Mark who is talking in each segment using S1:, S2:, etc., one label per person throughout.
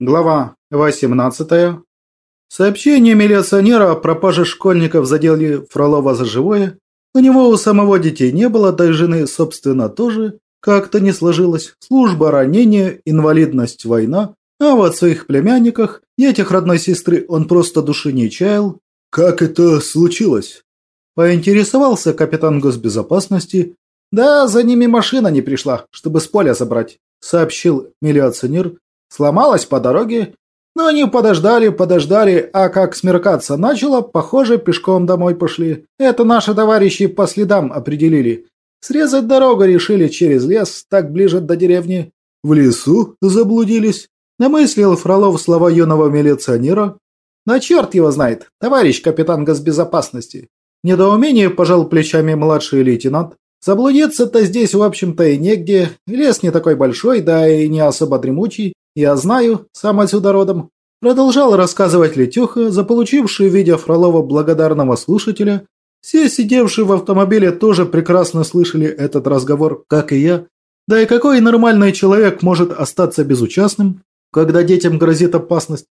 S1: Глава 18. Сообщение милиционера о пропаже школьников задели Фролова за живое. У него у самого детей не было, да и жены, собственно, тоже. Как-то не сложилось. Служба, ранение, инвалидность, война. А вот своих племянниках, детях родной сестры, он просто души не чаял.
S2: «Как это случилось?»
S1: Поинтересовался капитан госбезопасности. «Да, за ними машина не пришла, чтобы с поля забрать», сообщил милиционер, Сломалась по дороге, но они подождали, подождали, а как смеркаться начало, похоже, пешком домой пошли. Это наши товарищи по следам определили. Срезать дорогу решили через лес, так ближе до деревни.
S2: В лесу заблудились?
S1: Намыслил Фролов слова юного милиционера. На черт его знает, товарищ капитан госбезопасности. Недоумение пожал плечами младший лейтенант. Заблудиться-то здесь, в общем-то, и негде. Лес не такой большой, да и не особо дремучий. «Я знаю, сам отсюда родом», – продолжал рассказывать Летюха, заполучивший в виде Фролова благодарного слушателя. Все сидевшие в автомобиле тоже прекрасно слышали этот разговор, как и я. Да и какой нормальный человек может остаться безучастным, когда детям грозит опасность?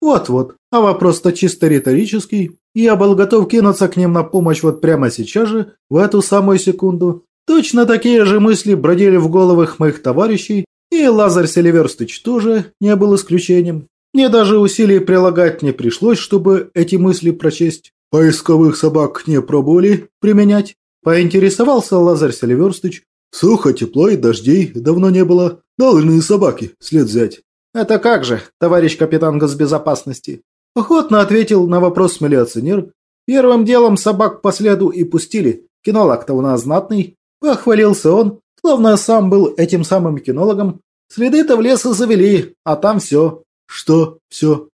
S1: Вот-вот, а вопрос-то чисто риторический. Я был готов кинуться к ним на помощь вот прямо сейчас же, в эту самую секунду. Точно такие же мысли бродили в головах моих товарищей, и Лазарь Селиверстыч тоже не был исключением. Мне даже усилий прилагать не пришлось, чтобы эти мысли прочесть.
S2: Поисковых собак не пробовали применять?
S1: Поинтересовался Лазарь Селиверстыч.
S2: Сухо, тепло и дождей давно не было. Должны собаки след взять.
S1: Это как же, товарищ капитан госбезопасности? Охотно ответил на вопрос милиционер. Первым делом собак по следу и пустили. Кинолог-то у нас знатный. Похвалился он, Словно сам был этим самым кинологом. Следы-то в лес завели, а там все.
S2: Что все?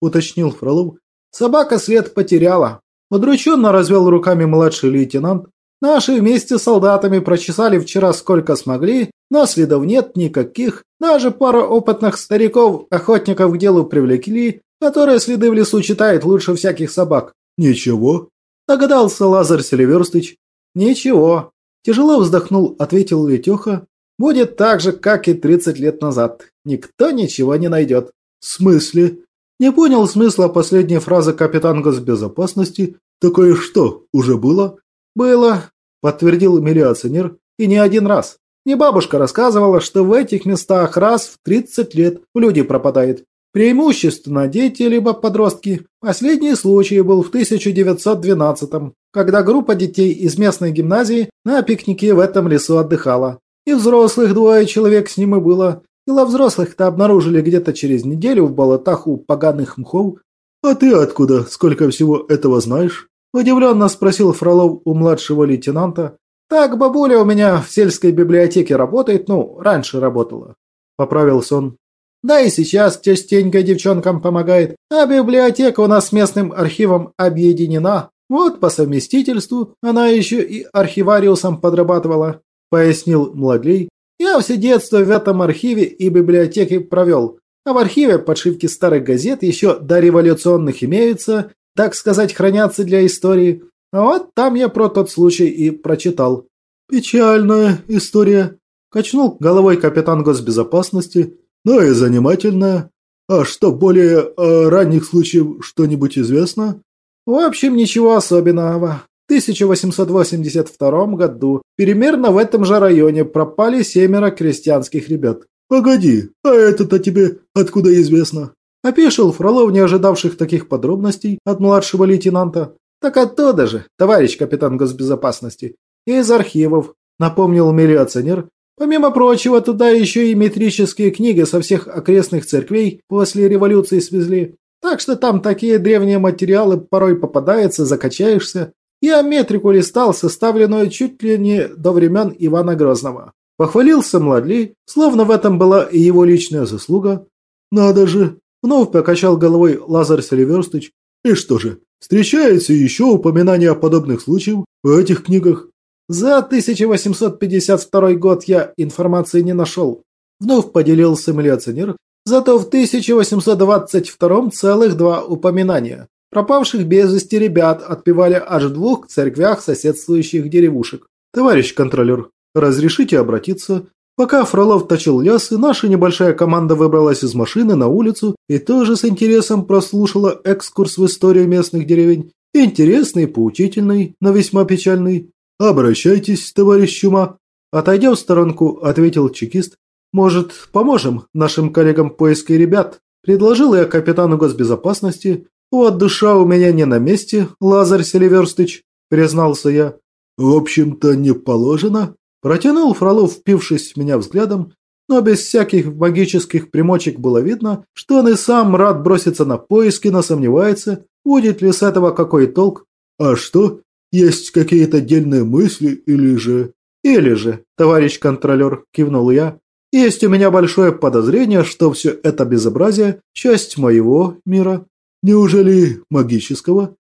S2: Уточнил Фролов.
S1: Собака след потеряла. Удрученно развел руками младший лейтенант. Наши вместе с солдатами прочесали вчера сколько смогли, но следов нет никаких. Даже пара опытных стариков-охотников к делу привлекли, которые следы в лесу читают лучше всяких собак.
S2: Ничего?
S1: Догадался Лазарь Селиверстыч. Ничего. Тяжело вздохнул, ответил Летеха. Будет так же, как и 30 лет назад. Никто ничего не найдет.
S2: В смысле?
S1: Не понял смысла последней фразы капитан госбезопасности.
S2: Такое что, уже было?
S1: Было, подтвердил милиционер. И не один раз. Не бабушка рассказывала, что в этих местах раз в 30 лет люди пропадают. Преимущественно дети либо подростки. Последний случай был в 1912 когда группа детей из местной гимназии на пикнике в этом лесу отдыхала. И взрослых двое человек с ним и было. Тела взрослых-то обнаружили где-то через неделю в болотах у поганых мхов.
S2: «А ты откуда? Сколько всего этого знаешь?»
S1: Удивленно спросил Фролов у младшего лейтенанта. «Так бабуля у меня в сельской библиотеке работает, ну, раньше работала». Поправился он. Да и сейчас частенько девчонкам помогает, а библиотека у нас с местным архивом объединена. Вот по совместительству она еще и архивариусом подрабатывала, пояснил Младлей. Я все детство в этом архиве и библиотеке провел. А в архиве подшивки старых газет еще до революционных имеются, так сказать, хранятся для истории. А вот там я про тот случай и прочитал.
S2: Печальная история, качнул головой капитан госбезопасности но и занимательная. А что, более о ранних случаев что-нибудь известно?
S1: В общем, ничего особенного. В 1882 году примерно в этом же районе пропали семеро крестьянских ребят.
S2: «Погоди, а это-то тебе откуда известно?»
S1: Опешил Фролов, не ожидавших таких подробностей от младшего лейтенанта. «Так оттуда же, товарищ капитан госбезопасности. Из архивов», напомнил милиционер, Помимо прочего, туда еще и метрические книги со всех окрестных церквей после революции свезли. Так что там такие древние материалы порой попадаются, закачаешься. Я метрику листал, составленную чуть ли не до времен Ивана Грозного. Похвалился Младли, словно в этом была и его личная заслуга.
S2: «Надо же!» – вновь покачал головой Лазарь Селиверстыч. «И что же, встречается еще упоминание о подобных случаях в этих книгах?»
S1: За 1852 год я информации не нашел. Вновь поделился милиционер. Зато в 1822 целых два упоминания. Пропавших без вести ребят отпевали аж в двух церквях соседствующих деревушек. Товарищ контролер, разрешите обратиться? Пока Фролов точил лясы, наша небольшая команда выбралась из машины на улицу и тоже с интересом прослушала экскурс в историю местных деревень. Интересный, поучительный, но весьма печальный. «Обращайтесь, товарищ Чума». Отойдя в сторонку, ответил чекист. «Может, поможем нашим коллегам в поиске ребят?» Предложил я капитану госбезопасности. «Вот душа у меня не на месте, Лазарь Селиверстыч», признался я.
S2: «В общем-то, не положено»,
S1: Протянул Фролов, впившись в меня взглядом, но без всяких магических примочек было видно, что он и сам рад броситься на поиски, но сомневается, будет ли с этого какой толк.
S2: А что? Есть какие-то отдельные мысли или же...
S1: Или же, товарищ контролер, кивнул я, есть у меня большое подозрение, что все это безобразие – часть моего мира.
S2: Неужели магического?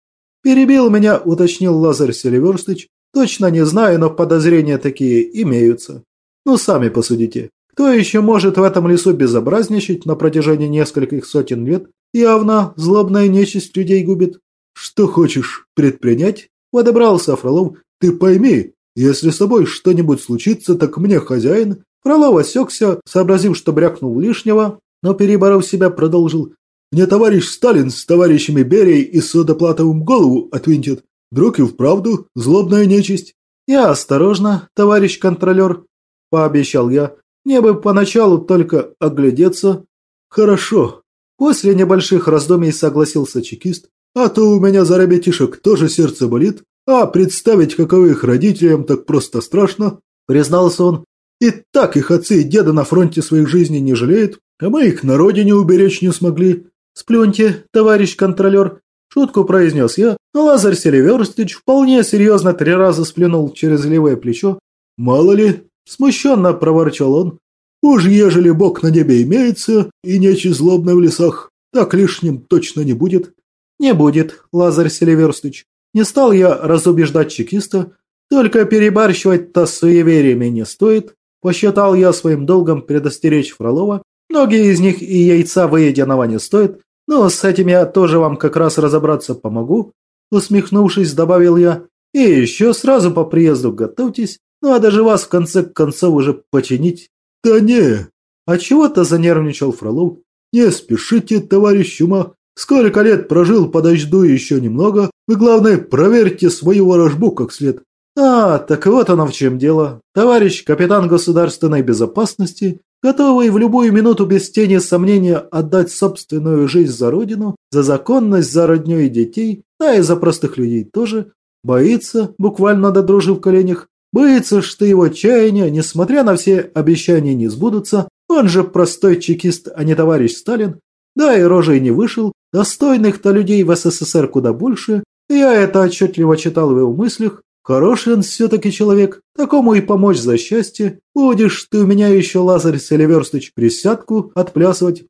S1: Перебил меня, уточнил Лазарь Селиверстыч, Точно не знаю, но подозрения такие имеются. Ну, сами посудите. Кто еще может в этом лесу безобразничать на протяжении нескольких сотен лет? Явно злобная нечисть людей губит.
S2: Что хочешь предпринять? Подобрался Фролов. Ты пойми, если с тобой что-нибудь случится, так мне хозяин.
S1: Фролов осекся, сообразив, что брякнул лишнего, но переборов себя, продолжил.
S2: Мне товарищ Сталин с товарищами Берией и Содоплатовым голову отвинтит. Вдруг и вправду злобная нечисть?
S1: Я осторожно, товарищ контролер, пообещал я. Мне бы поначалу только оглядеться.
S2: Хорошо.
S1: После небольших раздумий согласился чекист.
S2: А то у меня за ребятишек тоже сердце болит. А представить, каково их родителям, так просто страшно, признался он. И так их отцы и деды на фронте своих жизней не жалеют, а мы их на родине уберечь не смогли.
S1: Сплюньте, товарищ контролер, Шутку произнес я, но Лазарь Селиверстич вполне серьезно три раза сплюнул через левое плечо.
S2: «Мало ли!» – смущенно проворчал он. «Уж ежели Бог на небе имеется и нечи злобной в лесах, так лишним точно не будет».
S1: «Не будет, Лазарь Селиверстыч. Не стал я разубеждать чекиста, только перебарщивать-то с суевериями не стоит. Посчитал я своим долгом предостеречь Фролова. Многие из них и яйца выеденного не стоят, «Ну, с этим я тоже вам как раз разобраться помогу», усмехнувшись, добавил я. «И еще сразу по приезду готовьтесь, ну а даже вас в конце концов уже починить».
S2: «Да не!»
S1: «А чего-то занервничал Фролов».
S2: «Не спешите, товарищ Чума. Сколько лет прожил, подожду еще немного. Вы, главное, проверьте свою ворожбу как след».
S1: «А, так вот оно в чем дело. Товарищ капитан государственной безопасности готовый в любую минуту без тени сомнения отдать собственную жизнь за родину, за законность, за родню и детей, да и за простых людей тоже, боится, буквально до дрожи в коленях, боится, что его чаяния, несмотря на все обещания, не сбудутся, он же простой чекист, а не товарищ Сталин, да и рожей не вышел, достойных-то людей в СССР куда больше, я это отчетливо читал в его мыслях, Хороший он все-таки человек, такому и помочь за счастье. Будешь ты у меня еще, Лазарь Селиверстыч, присядку отплясывать.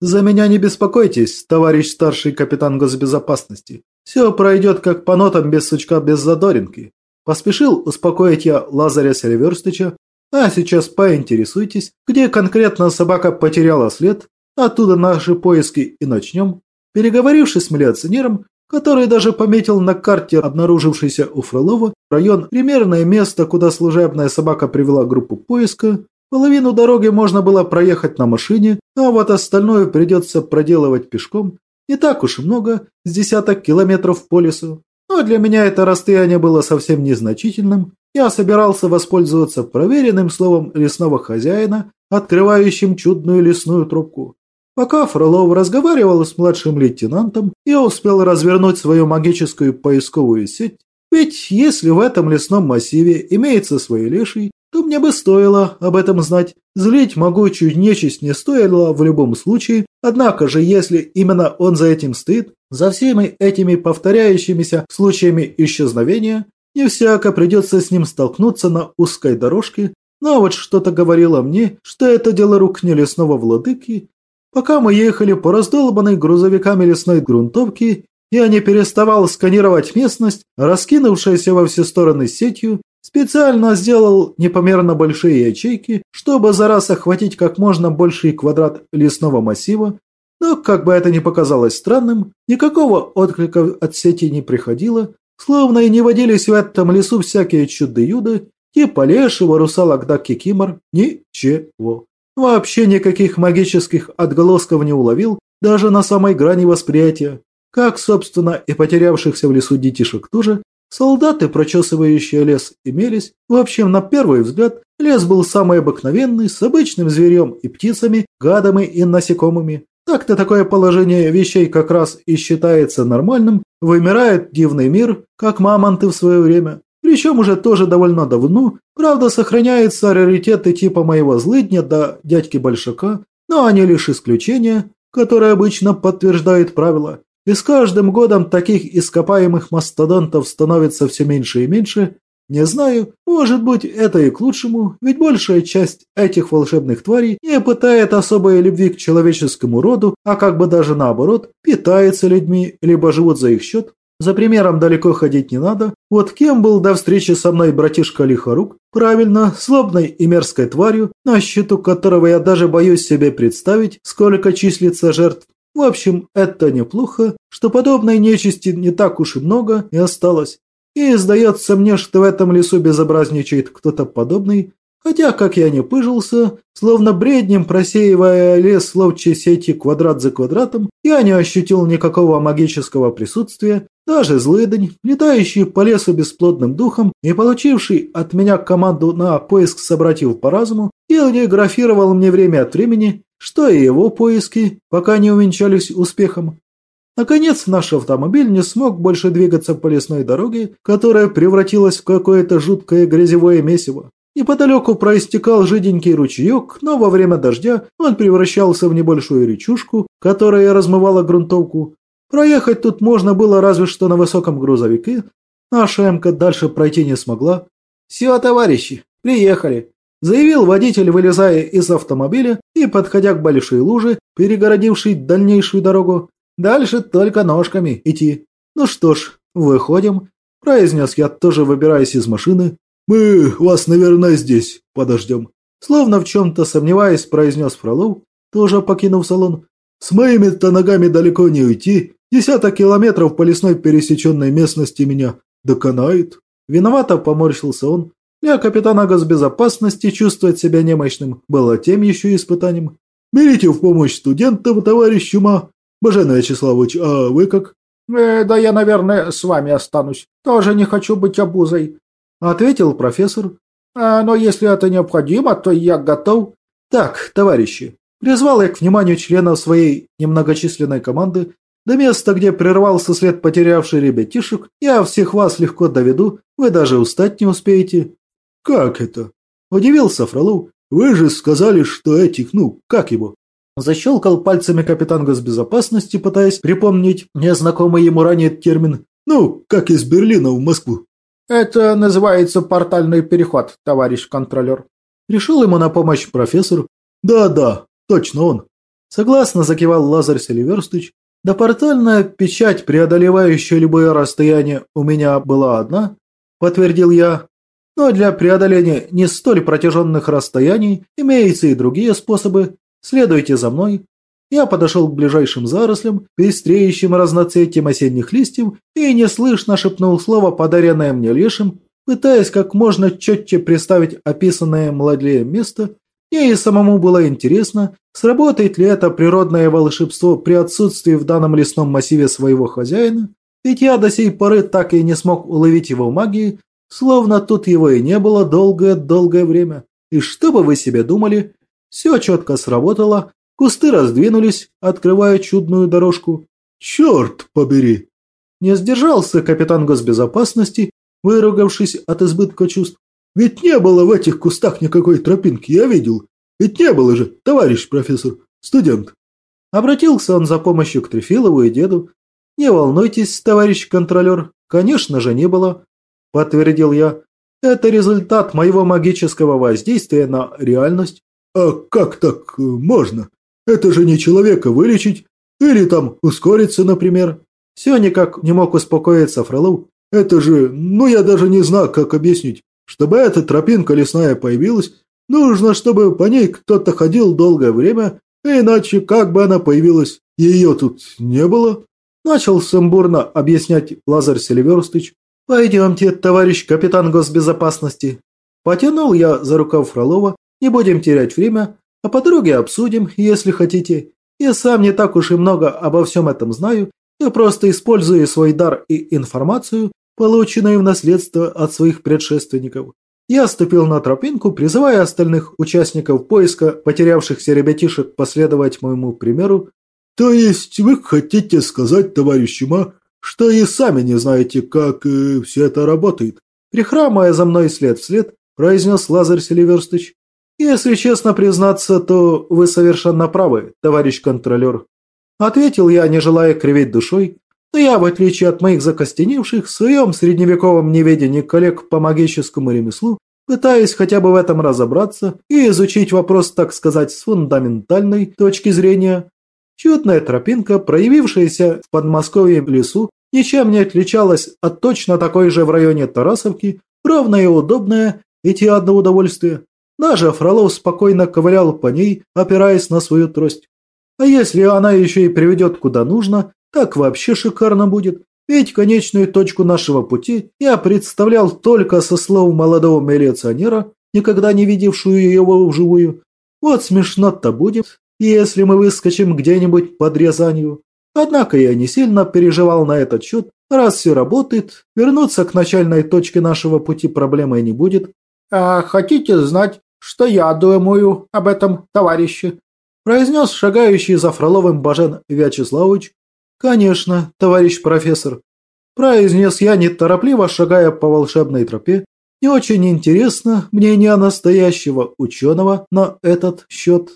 S1: За меня не беспокойтесь, товарищ старший капитан госбезопасности. Все пройдет как по нотам, без сучка, без задоринки. Поспешил успокоить я Лазаря Селиверстыча. А сейчас поинтересуйтесь, где конкретно собака потеряла след, оттуда наши поиски и начнем. Переговорившись с милиционером, который даже пометил на карте обнаружившийся у Фролова район примерное место, куда служебная собака привела группу поиска. Половину дороги можно было проехать на машине, а вот остальное придется проделывать пешком. Не так уж и много, с десяток километров по лесу. Но для меня это расстояние было совсем незначительным. Я собирался воспользоваться проверенным словом лесного хозяина, открывающим чудную лесную трубку. Пока Фролов разговаривал с младшим лейтенантом, я успел развернуть свою магическую поисковую сеть, ведь если в этом лесном массиве имеется свой леший, то мне бы стоило об этом знать. Злить могучую нечисть не стоило в любом случае, однако же если именно он за этим стоит, за всеми этими повторяющимися случаями исчезновения, не всяко придется с ним столкнуться на узкой дорожке, но вот что-то говорило мне, что это дело рук не лесного владыки, Пока мы ехали по раздолбанной грузовиками лесной грунтовке, я не переставал сканировать местность, раскинувшуюся во все стороны сетью, специально сделал непомерно большие ячейки, чтобы за раз охватить как можно больший квадрат лесного массива, но, как бы это ни показалось странным, никакого отклика от сети не приходило, словно и не водились в этом лесу всякие чуды-юды, Типа лешего, русалок да кикимор – ничего. Вообще никаких магических отголосков не уловил, даже на самой грани восприятия. Как, собственно, и потерявшихся в лесу детишек тоже, солдаты, прочесывающие лес, имелись. В общем, на первый взгляд, лес был самый обыкновенный, с обычным зверем и птицами, гадами и насекомыми. Так-то такое положение вещей как раз и считается нормальным, вымирает дивный мир, как мамонты в свое время. Причем уже тоже довольно давно, правда сохраняются раритеты типа моего злыдня да дядьки Большака, но они лишь исключения, которые обычно подтверждают правила. И с каждым годом таких ископаемых мастодонтов становится все меньше и меньше. Не знаю, может быть это и к лучшему, ведь большая часть этих волшебных тварей не пытает особой любви к человеческому роду, а как бы даже наоборот, питается людьми, либо живут за их счет. За примером далеко ходить не надо. Вот кем был до встречи со мной братишка Лихорук? Правильно, злобной и мерзкой тварью, на счету которого я даже боюсь себе представить, сколько числится жертв. В общем, это неплохо, что подобной нечисти не так уж и много и осталось. И сдается мне, что в этом лесу безобразничает кто-то подобный, Хотя, как я не пыжился, словно бреднем просеивая лес ловчей сети квадрат за квадратом, я не ощутил никакого магического присутствия, даже злыдень, летающий по лесу бесплодным духом и получивший от меня команду на поиск собратьев по разуму, телеграфировал мне время от времени, что и его поиски пока не увенчались успехом. Наконец, наш автомобиль не смог больше двигаться по лесной дороге, которая превратилась в какое-то жуткое грязевое месиво. Неподалеку проистекал жиденький ручеек, но во время дождя он превращался в небольшую речушку, которая размывала грунтовку. Проехать тут можно было разве что на высоком грузовике. Наша МК дальше пройти не смогла. «Все, товарищи, приехали», – заявил водитель, вылезая из автомобиля и подходя к большой луже, перегородившей дальнейшую дорогу. «Дальше только ножками идти». «Ну что ж, выходим», – произнес я, тоже выбираясь из машины.
S2: «Мы вас, наверное, здесь подождем», –
S1: словно в чем-то сомневаясь, произнес Фролов, тоже покинув салон.
S2: «С моими-то ногами далеко не уйти. Десяток километров по лесной пересеченной местности меня доконает».
S1: Виновато поморщился он. Для капитана госбезопасности чувствовать себя немощным было тем еще испытанием.
S2: «Берите в помощь студентам, товарищ Чума. Бажен Вячеславович, а вы как?»
S3: э, «Да я, наверное, с вами останусь. Тоже не хочу быть обузой.
S1: – ответил профессор.
S3: А, «Но если это необходимо, то я готов».
S1: «Так, товарищи», – призвал я к вниманию членов своей немногочисленной команды, до места, где прервался след потерявший ребятишек, я всех вас легко доведу, вы даже устать не успеете».
S2: «Как это?» – удивился Фролов. «Вы же сказали, что этих, ну, как его?»
S1: Защелкал пальцами капитан госбезопасности, пытаясь припомнить незнакомый ему ранее термин.
S2: «Ну, как из Берлина в Москву».
S3: Это называется портальный переход, товарищ контролер.
S1: Решил ему на помощь профессор.
S2: Да-да, точно он.
S1: Согласно закивал Лазарь Селиверстыч. Да портальная печать, преодолевающая любое расстояние, у меня была одна, подтвердил я. Но для преодоления не столь протяженных расстояний имеются и другие способы. Следуйте за мной. Я подошел к ближайшим зарослям, пестреющим разноцветием осенних листьев, и неслышно шепнул слово, подаренное мне лешим, пытаясь как можно четче представить описанное младлеем место. Мне и самому было интересно, сработает ли это природное волшебство при отсутствии в данном лесном массиве своего хозяина, ведь я до сей поры так и не смог уловить его магии, словно тут его и не было долгое-долгое время. И что бы вы себе думали, все четко сработало, Кусты раздвинулись, открывая чудную дорожку.
S2: «Черт побери!»
S1: Не сдержался капитан госбезопасности, выругавшись от избытка чувств.
S2: «Ведь не было в этих кустах никакой тропинки, я видел. Ведь не было же, товарищ профессор, студент».
S1: Обратился он за помощью к Трефилову и деду. «Не волнуйтесь, товарищ контролер, конечно же не было», – подтвердил я. «Это результат моего магического воздействия на реальность».
S2: «А как так можно?» Это же не человека вылечить. Или там ускориться, например.
S1: Все никак не мог успокоиться Фролов.
S2: Это же, ну я даже не знаю, как объяснить. Чтобы эта тропинка лесная появилась, нужно, чтобы по ней кто-то ходил долгое время, иначе как бы она появилась, ее тут не было.
S1: Начал сумбурно объяснять Лазарь Селиверстыч. «Пойдемте, товарищ капитан госбезопасности». Потянул я за рукав Фролова. Не будем терять время, а по дороге обсудим, если хотите. Я сам не так уж и много обо всем этом знаю. Я просто использую свой дар и информацию, полученную в наследство от своих предшественников. Я ступил на тропинку, призывая остальных участников поиска потерявшихся ребятишек последовать моему примеру.
S2: «То есть вы хотите сказать, товарищ Ма, что и сами не знаете, как э, все это работает?»
S1: Прихрамывая за мной след вслед, произнес Лазарь Селиверстыч. «Если честно признаться, то вы совершенно правы, товарищ контролер». Ответил я, не желая кривить душой, но я, в отличие от моих закостеневших, в своем средневековом неведении коллег по магическому ремеслу, пытаясь хотя бы в этом разобраться и изучить вопрос, так сказать, с фундаментальной точки зрения. Чудная тропинка, проявившаяся в Подмосковье лесу, ничем не отличалась от точно такой же в районе Тарасовки, ровная и удобная, идти одно удовольствие. Даже Фролов спокойно ковылял по ней, опираясь на свою трость. А если она еще и приведет куда нужно, так вообще шикарно будет. Ведь конечную точку нашего пути я представлял только со слов молодого милиционера, никогда не видевшую его вживую. Вот смешно-то будет, если мы выскочим где-нибудь под Рязанью. Однако я не сильно переживал на этот счет. Раз все работает, вернуться к начальной точке нашего пути проблемой не будет.
S3: «А хотите знать, что я думаю об этом товарище?»
S1: произнес шагающий за Фроловым Бажен Вячеславович, «Конечно, товарищ профессор», – произнес я неторопливо, шагая по волшебной тропе. «Не очень интересно мнение настоящего ученого на этот счет».